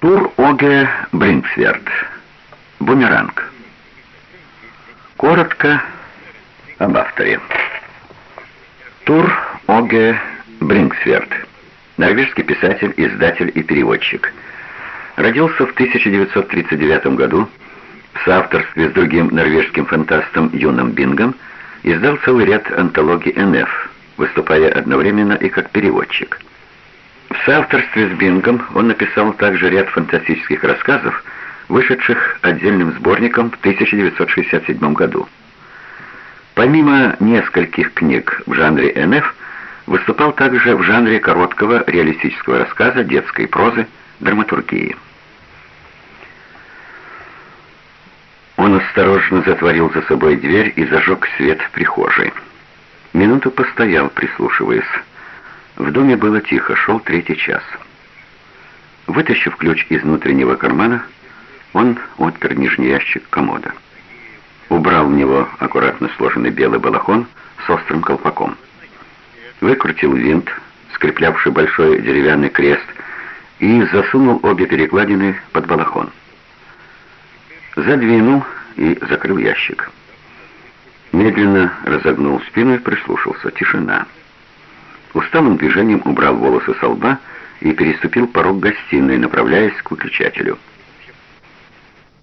Тур Оге Бринксверт. Бумеранг. Коротко об авторе. Тур Оге Бринксверт. Норвежский писатель, издатель и переводчик. Родился в 1939 году в соавторстве с другим норвежским фантастом Юном Бингом, издал целый ряд антологий НФ, выступая одновременно и как переводчик. В соавторстве с Бингом он написал также ряд фантастических рассказов, вышедших отдельным сборником в 1967 году. Помимо нескольких книг в жанре НФ, выступал также в жанре короткого реалистического рассказа, детской прозы, драматургии. Он осторожно затворил за собой дверь и зажег свет в прихожей. Минуту постоял, прислушиваясь. В доме было тихо, шел третий час. Вытащив ключ из внутреннего кармана, он отпер нижний ящик комода. Убрал в него аккуратно сложенный белый балахон с острым колпаком. Выкрутил винт, скреплявший большой деревянный крест, и засунул обе перекладины под балахон. Задвинул и закрыл ящик. Медленно разогнул спину и прислушался. Тишина. Усталым движением убрал волосы со лба и переступил порог гостиной, направляясь к выключателю.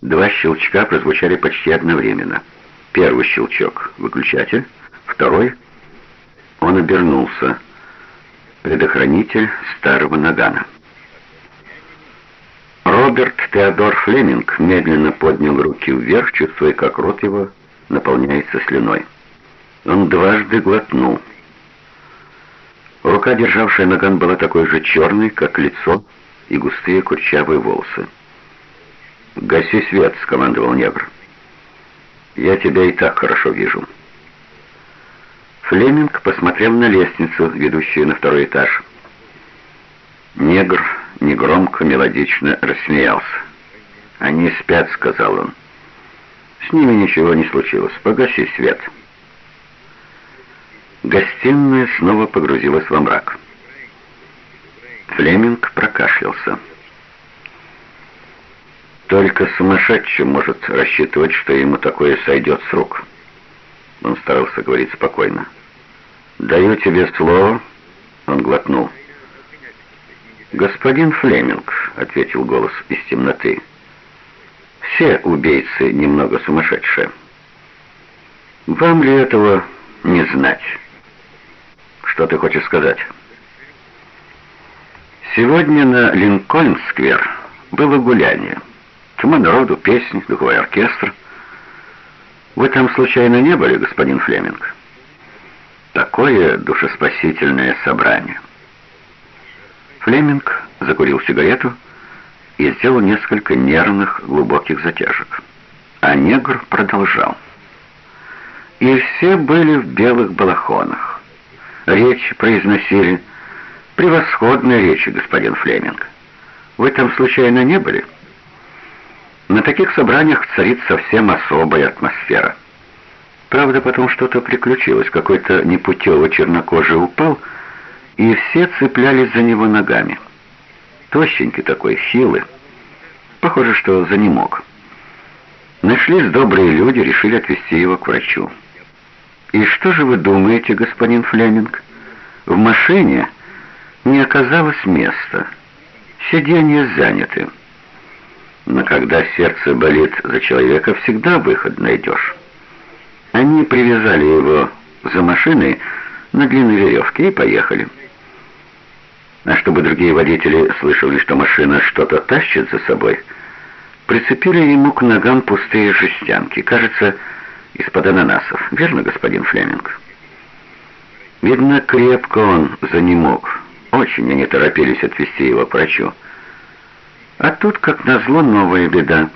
Два щелчка прозвучали почти одновременно. Первый щелчок — выключатель, второй — он обернулся. Предохранитель старого нагана. Роберт Теодор Флеминг медленно поднял руки вверх, чувствуя, как рот его наполняется слюной. Он дважды глотнул — Рука, державшая наган, была такой же черной, как лицо и густые курчавые волосы. «Гаси свет», — скомандовал негр. «Я тебя и так хорошо вижу». Флеминг посмотрел на лестницу, ведущую на второй этаж. Негр негромко, мелодично рассмеялся. «Они спят», — сказал он. «С ними ничего не случилось. Погаси свет». Гостиная снова погрузилась во мрак. Флеминг прокашлялся. Только сумасшедший может рассчитывать, что ему такое сойдет с рук. Он старался говорить спокойно. «Даю тебе слово», — он глотнул. «Господин Флеминг», — ответил голос из темноты, — «все убийцы немного сумасшедшие. Вам ли этого не знать?» Что ты хочешь сказать? Сегодня на Линкольн-сквер было гуляние. Тьма народу, песни, духовой оркестр. Вы там случайно не были, господин Флеминг? Такое душеспасительное собрание. Флеминг закурил сигарету и сделал несколько нервных глубоких затяжек. А негр продолжал. И все были в белых балахонах речь произносили. Превосходные речи, господин Флеминг. Вы там случайно не были? На таких собраниях царит совсем особая атмосфера. Правда, потом что-то приключилось, какой-то непутевый чернокожий упал, и все цеплялись за него ногами. Тощенький такой, хилый. Похоже, что за не мог. Нашлись добрые люди, решили отвезти его к врачу. «И что же вы думаете, господин Флеминг? В машине не оказалось места. Сиденья заняты. Но когда сердце болит за человека, всегда выход найдешь. Они привязали его за машиной на длинной веревке и поехали. А чтобы другие водители слышали, что машина что-то тащит за собой, прицепили ему к ногам пустые жестянки. Кажется, из-под ананасов. Верно, господин Флеминг? Видно, крепко он занемог. Очень они торопились отвезти его к врачу. А тут, как назло, новая беда.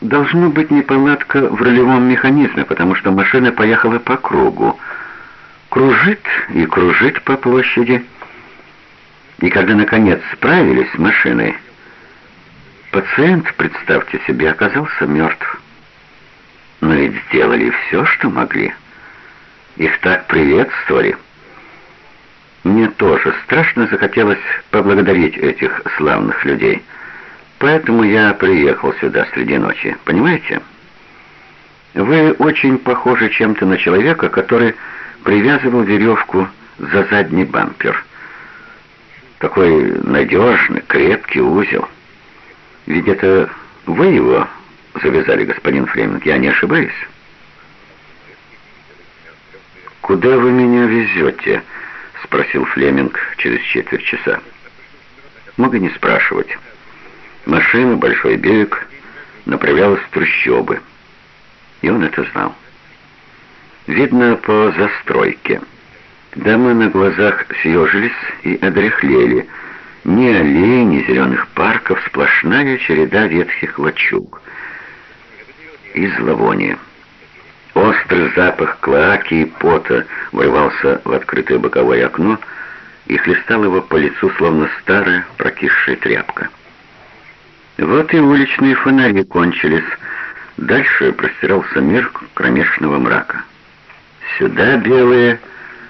Должно быть неполадка в рулевом механизме, потому что машина поехала по кругу. Кружит и кружит по площади. И когда, наконец, справились с машиной, пациент, представьте себе, оказался мертв но ведь сделали все, что могли. Их так приветствовали. Мне тоже страшно захотелось поблагодарить этих славных людей. поэтому я приехал сюда среди ночи, понимаете? Вы очень похожи чем-то на человека, который привязывал веревку за задний бампер. Такой надежный, крепкий узел. Ведь это вы его завязали, господин Фреминг, я не ошибаюсь? «Куда вы меня везете?» — спросил Флеминг через четверть часа. Мог и не спрашивать. Машина «Большой берег» направлялась в трущобы, и он это знал. Видно по застройке. Дома на глазах съежились и одряхлели. Ни аллей, ни зеленых парков, сплошная череда ветхих лачуг. И зловоние. Острый запах клоаки и пота вырвался в открытое боковое окно и хлестал его по лицу, словно старая прокисшая тряпка. Вот и уличные фонари кончились. Дальше простирался мир кромешного мрака. Сюда белые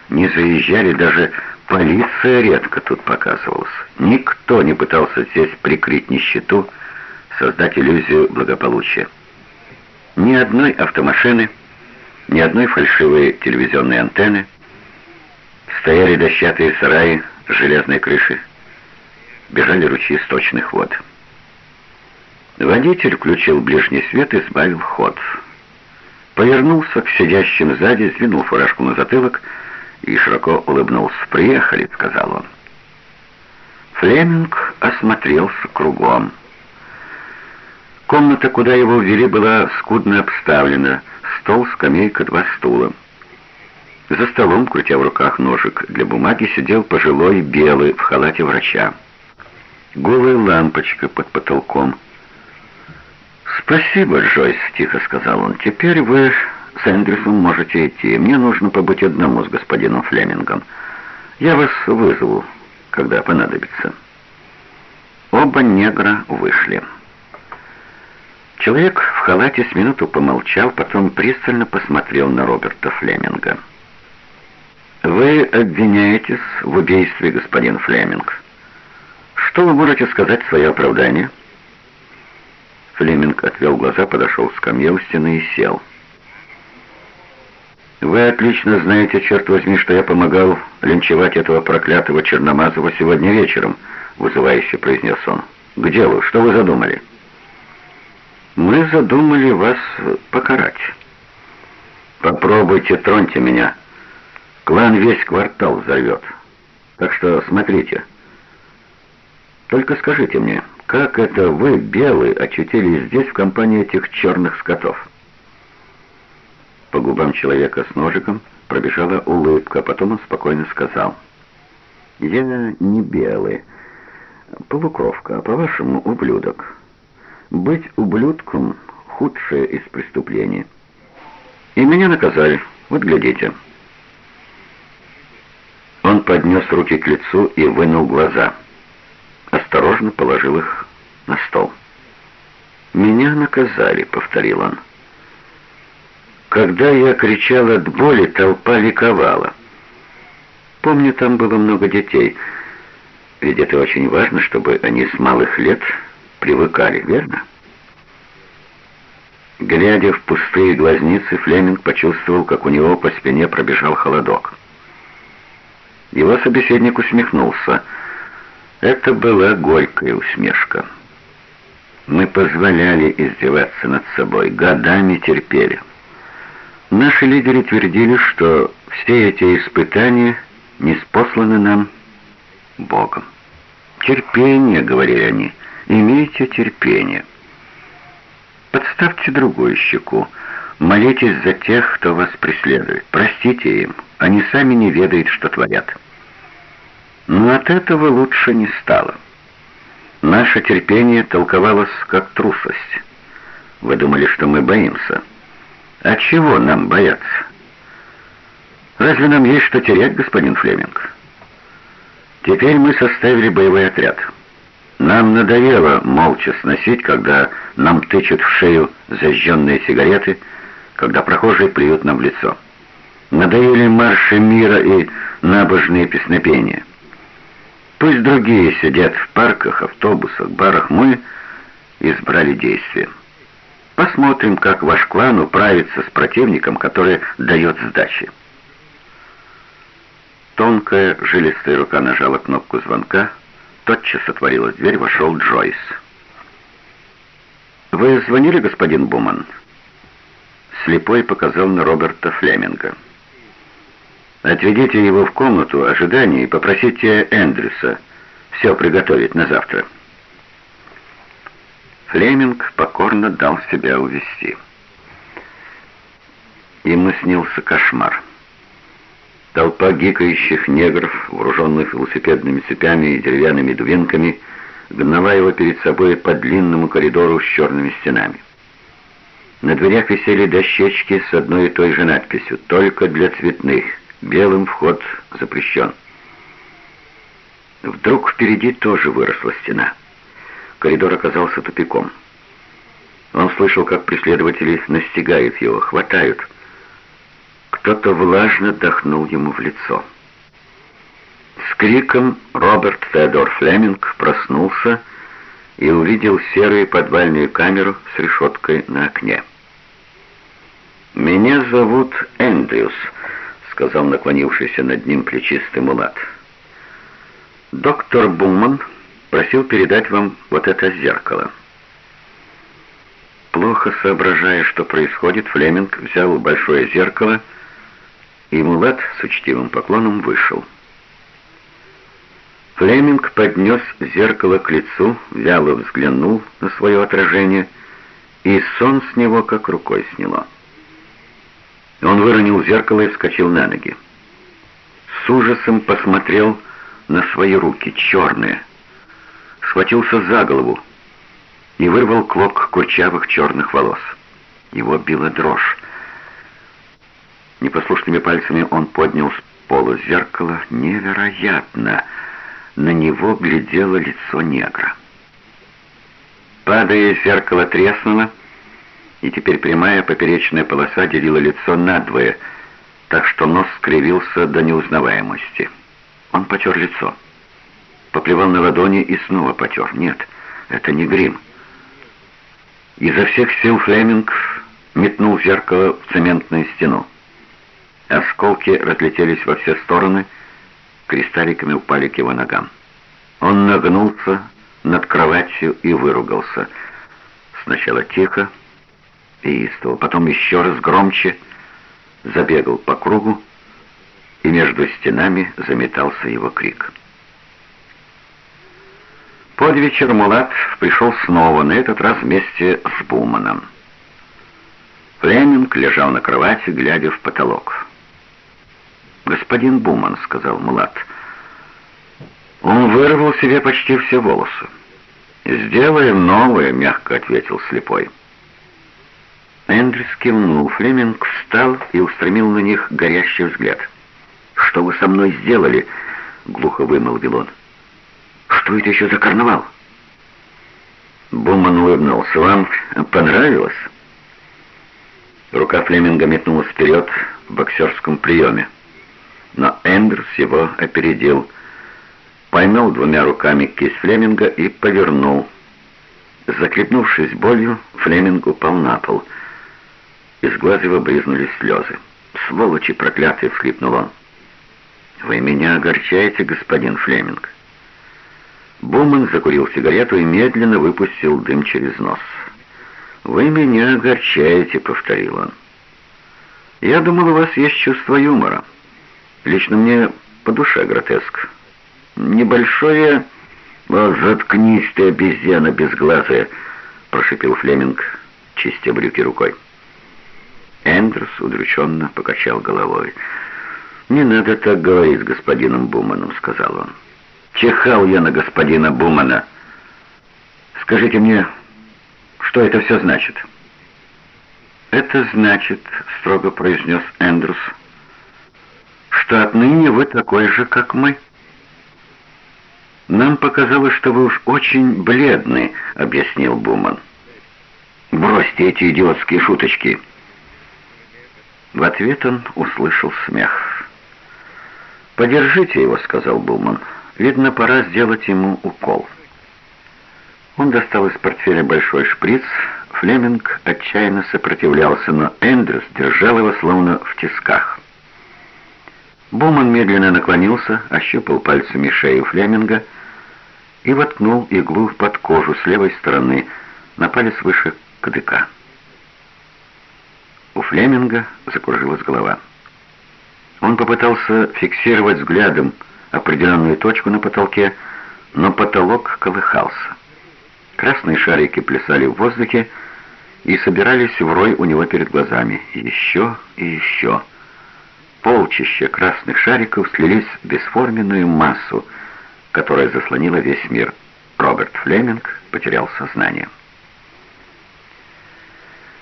не заезжали, даже полиция редко тут показывалась. Никто не пытался здесь прикрыть нищету, создать иллюзию благополучия. Ни одной автомашины, ни одной фальшивой телевизионной антенны. Стояли дощатые сараи с железной крыши. Бежали ручьи сточных вод. Водитель включил ближний свет и сбавил ход. Повернулся к сидящим сзади, сдвинул фуражку на затылок и широко улыбнулся. «Приехали», — сказал он. Флеминг осмотрелся кругом. Комната, куда его ввели, была скудно обставлена — стол, скамейка, два стула. За столом, крутя в руках ножик для бумаги, сидел пожилой белый в халате врача. Голая лампочка под потолком. «Спасибо, Джойс», — тихо сказал он. «Теперь вы с Эндрюсом можете идти. Мне нужно побыть одному с господином Флемингом. Я вас вызову, когда понадобится». Оба негра вышли. Человек в халате с минуту помолчал, потом пристально посмотрел на Роберта Флеминга. «Вы обвиняетесь в убийстве, господин Флеминг. Что вы можете сказать в свое оправдание?» Флеминг отвел глаза, подошел к скамье у стены и сел. «Вы отлично знаете, черт возьми, что я помогал линчевать этого проклятого Черномазова сегодня вечером», — вызывающе произнес он. «К делу, что вы задумали?» Мы задумали вас покарать. Попробуйте, троньте меня. Клан весь квартал взорвет. Так что смотрите. Только скажите мне, как это вы, белые, очутились здесь в компании этих черных скотов? По губам человека с ножиком пробежала улыбка, а потом он спокойно сказал. «Я не белый, полукровка, а по-вашему ублюдок». Быть ублюдком — худшее из преступлений. И меня наказали. Вот глядите. Он поднес руки к лицу и вынул глаза. Осторожно положил их на стол. «Меня наказали», — повторил он. Когда я кричал от боли, толпа ликовала. Помню, там было много детей. Ведь это очень важно, чтобы они с малых лет привыкали, верно? Глядя в пустые глазницы, Флеминг почувствовал, как у него по спине пробежал холодок. Его собеседник усмехнулся. Это была горькая усмешка. Мы позволяли издеваться над собой, годами терпели. Наши лидеры твердили, что все эти испытания не спосланы нам Богом. «Терпение», — говорили они, — Имейте терпение. Подставьте другую щеку. Молитесь за тех, кто вас преследует. Простите им. Они сами не ведают, что творят. Но от этого лучше не стало. Наше терпение толковалось как трусость. Вы думали, что мы боимся? А чего нам бояться? Разве нам есть что терять, господин Флеминг? Теперь мы составили боевой отряд. Нам надоело молча сносить, когда нам тычут в шею зажженные сигареты, когда прохожие плюют нам в лицо. Надоели марши мира и набожные песнопения. Пусть другие сидят в парках, автобусах, барах, мы избрали действие. Посмотрим, как ваш клан управится с противником, который дает сдачи. Тонкая, жилистая рука нажала кнопку звонка. Тотчас отворилась дверь, вошел Джойс. «Вы звонили, господин Буман?» Слепой показал на Роберта Флеминга. «Отведите его в комнату ожидания и попросите Эндрюса все приготовить на завтра». Флеминг покорно дал себя увести. Ему снился кошмар. Толпа гикающих негров, вооруженных велосипедными цепями и деревянными дубинками, гнала его перед собой по длинному коридору с черными стенами. На дверях висели дощечки с одной и той же надписью «Только для цветных. Белым вход запрещен». Вдруг впереди тоже выросла стена. Коридор оказался тупиком. Он слышал, как преследователи настигают его, хватают — кто-то влажно дохнул ему в лицо. С криком Роберт Федор Флеминг проснулся и увидел серую подвальную камеру с решеткой на окне. «Меня зовут Эндрюс», — сказал наклонившийся над ним плечистый мулат. «Доктор Буман просил передать вам вот это зеркало». Плохо соображая, что происходит, Флеминг взял большое зеркало и Мулат с учтивым поклоном вышел. Флеминг поднес зеркало к лицу, вяло взглянул на свое отражение, и сон с него как рукой сняло. Он выронил зеркало и вскочил на ноги. С ужасом посмотрел на свои руки, черные. Схватился за голову и вырвал клок курчавых черных волос. Его била дрожь. Непослушными пальцами он поднял с пола зеркало. Невероятно! На него глядело лицо негра. Падая, зеркало треснуло, и теперь прямая поперечная полоса делила лицо надвое, так что нос скривился до неузнаваемости. Он потер лицо. Поплевал на ладони и снова потер. Нет, это не грим. Изо всех сил Флеминг метнул зеркало в цементную стену. Осколки разлетелись во все стороны, кристалликами упали к его ногам. Он нагнулся над кроватью и выругался. Сначала тихо и истово, потом еще раз громче, забегал по кругу, и между стенами заметался его крик. Под вечер Мулат пришел снова, на этот раз вместе с Буманом. Флеминг лежал на кровати, глядя в потолок. «Господин Буман», — сказал Млад. Он вырвал себе почти все волосы. «Сделаем новое», — мягко ответил слепой. Эндрюс кивнул. Флеминг встал и устремил на них горящий взгляд. «Что вы со мной сделали?» — глухо вымолвил он. «Что это еще за карнавал?» Буман улыбнулся. «Вам понравилось?» Рука Флеминга метнулась вперед в боксерском приеме но Эндрюс его опередил. Поймал двумя руками кисть Флеминга и повернул. Заклепнувшись болью, Флеминг упал на пол. Из глаз его брызнули слезы. «Сволочи проклятые!» — всхлипнул он. «Вы меня огорчаете, господин Флеминг?» Буман закурил сигарету и медленно выпустил дым через нос. «Вы меня огорчаете», — повторил он. «Я думал, у вас есть чувство юмора». Лично мне по душе гротеск. Небольшое... «Вот заткнись ты, обезьяна безглазая!» — прошипел Флеминг, чистя брюки рукой. Эндрюс удрученно покачал головой. «Не надо так говорить с господином Буманом», — сказал он. «Чихал я на господина Бумана. Скажите мне, что это все значит?» «Это значит», — строго произнес Эндрюс, — что отныне вы такой же, как мы. Нам показалось, что вы уж очень бледны, объяснил Буман. Бросьте эти идиотские шуточки. В ответ он услышал смех. «Подержите его», — сказал Буман. «Видно, пора сделать ему укол». Он достал из портфеля большой шприц. Флеминг отчаянно сопротивлялся, но Эндрюс держал его словно в тисках. Буман медленно наклонился, ощупал пальцами шею Флеминга и воткнул иглу под кожу с левой стороны на палец выше кадыка. У Флеминга закружилась голова. Он попытался фиксировать взглядом определенную точку на потолке, но потолок колыхался. Красные шарики плясали в воздухе и собирались в рой у него перед глазами. Еще и еще. Полчища красных шариков слились в бесформенную массу, которая заслонила весь мир. Роберт Флеминг потерял сознание.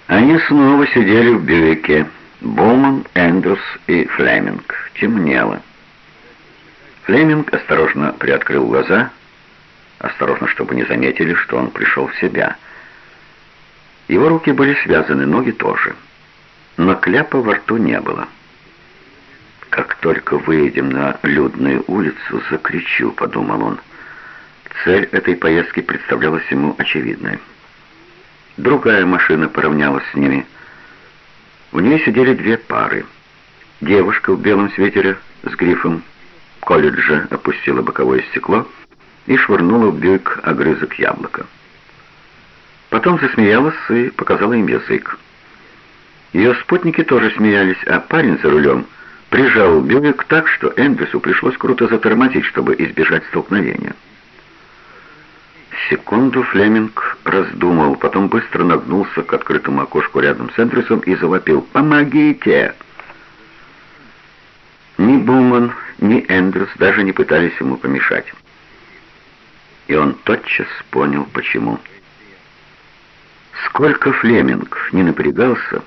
Они снова сидели в Бювике. Боуман, Эндрюс и Флеминг. Темнело. Флеминг осторожно приоткрыл глаза, осторожно, чтобы не заметили, что он пришел в себя. Его руки были связаны, ноги тоже. Но кляпа во рту не было. «Как только выйдем на людную улицу, закричу», — подумал он. Цель этой поездки представлялась ему очевидной. Другая машина поравнялась с ними. В ней сидели две пары. Девушка в белом свитере с грифом колледжа опустила боковое стекло и швырнула в Бьюик огрызок яблока. Потом засмеялась и показала им язык. Ее спутники тоже смеялись, а парень за рулем прижал Бьюик так, что Эндрюсу пришлось круто затормозить, чтобы избежать столкновения. Секунду Флеминг раздумал, потом быстро нагнулся к открытому окошку рядом с Эндрюсом и завопил «Помогите!». Ни Буман, ни Эндрюс даже не пытались ему помешать. И он тотчас понял, почему. Сколько Флеминг не напрягался,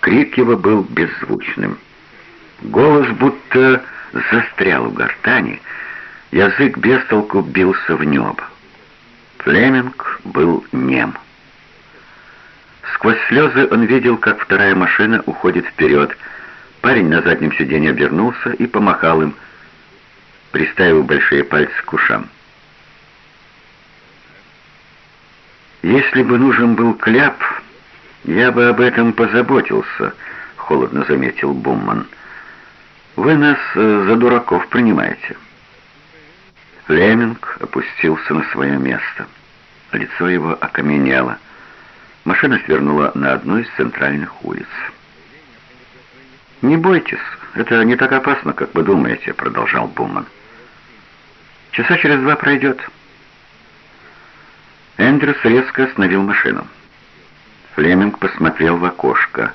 крик его был беззвучным. Голос будто застрял в гортани, язык без толку бился в небо. Флеминг был нем. Сквозь слезы он видел, как вторая машина уходит вперед, Парень на заднем сиденье обернулся и помахал им, приставив большие пальцы к ушам. «Если бы нужен был кляп, я бы об этом позаботился», — холодно заметил Бумман. «Вы нас э, за дураков принимаете». Флеминг опустился на свое место. Лицо его окаменело. Машина свернула на одну из центральных улиц. «Не бойтесь, это не так опасно, как вы думаете», — продолжал Буман. «Часа через два пройдет». Эндрюс резко остановил машину. Флеминг посмотрел в окошко.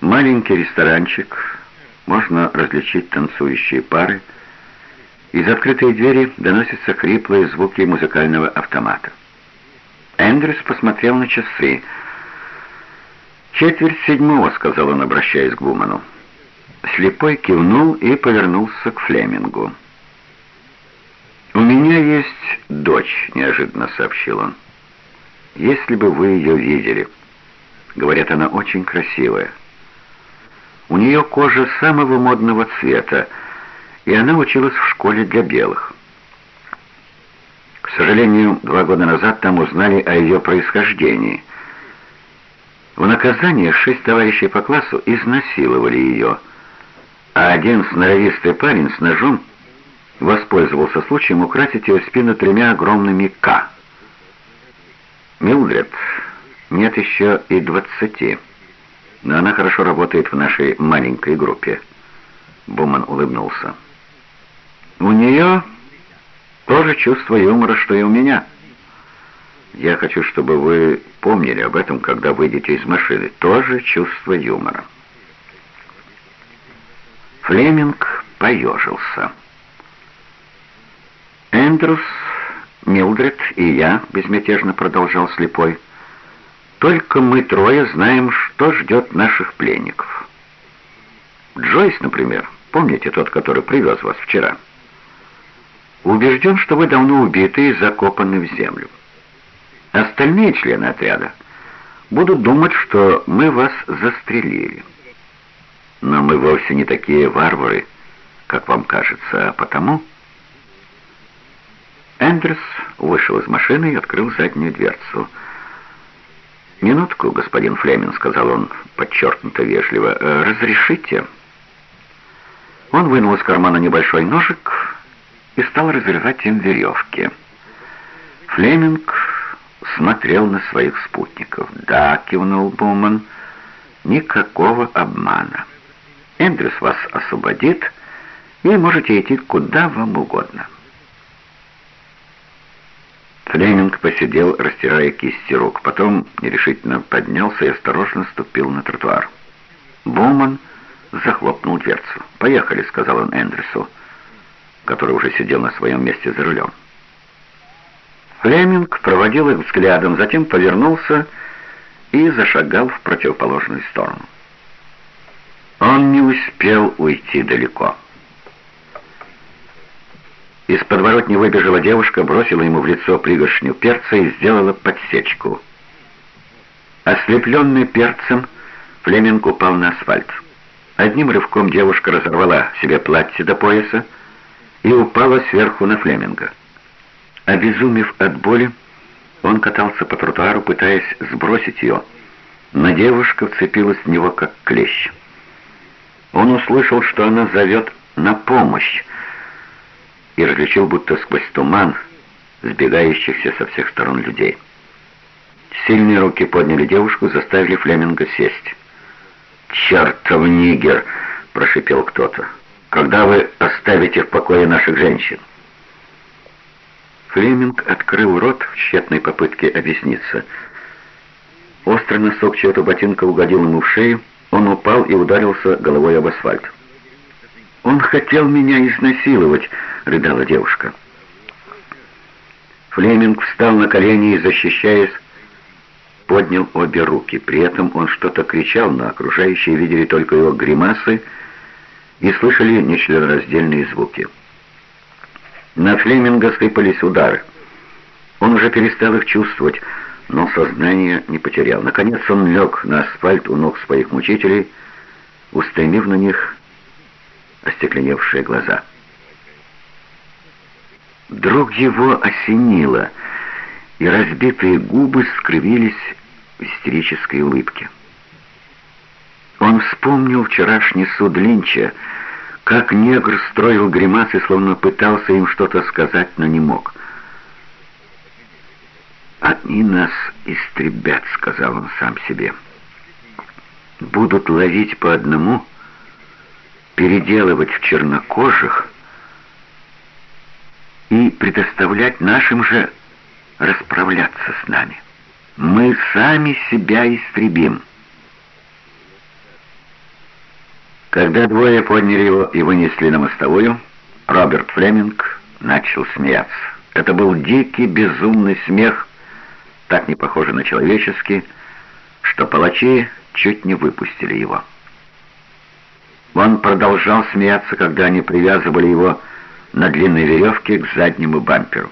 Маленький ресторанчик, можно различить танцующие пары. Из открытой двери доносятся хриплые звуки музыкального автомата. Эндрюс посмотрел на часы. «Четверть седьмого», — сказал он, обращаясь к Буману. Слепой кивнул и повернулся к Флемингу. «У меня есть дочь», — неожиданно сообщил он. «Если бы вы ее видели. Говорят, она очень красивая. У нее кожа самого модного цвета, и она училась в школе для белых. К сожалению, два года назад там узнали о ее происхождении. В наказание шесть товарищей по классу изнасиловали ее, — а один сноровистый парень с ножом воспользовался случаем украсить ее спину тремя огромными «К». Милдред нет еще и двадцати, но она хорошо работает в нашей маленькой группе. Буман улыбнулся. У нее тоже чувство юмора, что и у меня. Я хочу, чтобы вы помнили об этом, когда выйдете из машины. Тоже чувство юмора. Флеминг поежился. Эндрюс, Милдред и я, безмятежно продолжал слепой, только мы трое знаем, что ждет наших пленников. Джойс, например, помните тот, который привез вас вчера? Убежден, что вы давно убиты и закопаны в землю. Остальные члены отряда будут думать, что мы вас застрелили. Но мы вовсе не такие варвары, как вам кажется, а потому...» Эндрюс вышел из машины и открыл заднюю дверцу. «Минутку, господин Флемин», — сказал он подчеркнуто вежливо, «э, — «разрешите?» Он вынул из кармана небольшой ножик и стал разрезать им веревки. Флеминг смотрел на своих спутников. «Да», — кивнул Буман, — «никакого обмана. Эндрюс вас освободит, и можете идти куда вам угодно». Флеминг посидел, растирая кисти рук. Потом нерешительно поднялся и осторожно ступил на тротуар. Буман захлопнул дверцу. «Поехали», — сказал он Эндрюсу, который уже сидел на своем месте за рулем. Флеминг проводил их взглядом, затем повернулся и зашагал в противоположную сторону. Он не успел уйти далеко. Из подворотни выбежала девушка, бросила ему в лицо пригоршню перца и сделала подсечку. Ослепленный перцем, Флеминг упал на асфальт. Одним рывком девушка разорвала себе платье до пояса и упала сверху на Флеминга. Обезумев от боли, он катался по тротуару, пытаясь сбросить ее, но девушка вцепилась в него как клещ. Он услышал, что она зовет на помощь, и различил, будто сквозь туман, сбегающихся со всех сторон людей. Сильные руки подняли девушку, заставили Флеминга сесть. «Чертов нигер!» — прошипел кто-то. «Когда вы оставите в покое наших женщин?» Флеминг открыл рот в тщетной попытке объясниться. Острый носок чьего-то ботинка угодил ему в шею, он упал и ударился головой об асфальт. «Он хотел меня изнасиловать!» — рыдала девушка. Флеминг встал на колени и, защищаясь, поднял обе руки. При этом он что-то кричал, но окружающие видели только его гримасы и слышали нечленораздельные звуки. На Флеминга сыпались удары. Он уже перестал их чувствовать, но сознание не потерял. Наконец он лег на асфальт у ног своих мучителей, устремив на них остекленевшие глаза. Вдруг его осенило, и разбитые губы скривились в истерической улыбке. Он вспомнил вчерашний суд Линча, как негр строил гримасы, словно пытался им что-то сказать, но не мог. «Они нас истребят», — сказал он сам себе. «Будут ловить по одному, переделывать в чернокожих и предоставлять нашим же расправляться с нами. Мы сами себя истребим». Когда двое подняли его и вынесли на мостовую, Роберт Флеминг начал смеяться. Это был дикий, безумный смех, так не похожий на человеческий, что палачи чуть не выпустили его. Он продолжал смеяться, когда они привязывали его на длинной веревке к заднему бамперу.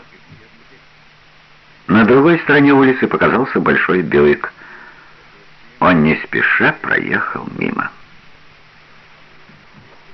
На другой стороне улицы показался большой Бьюик. Он не спеша проехал мимо.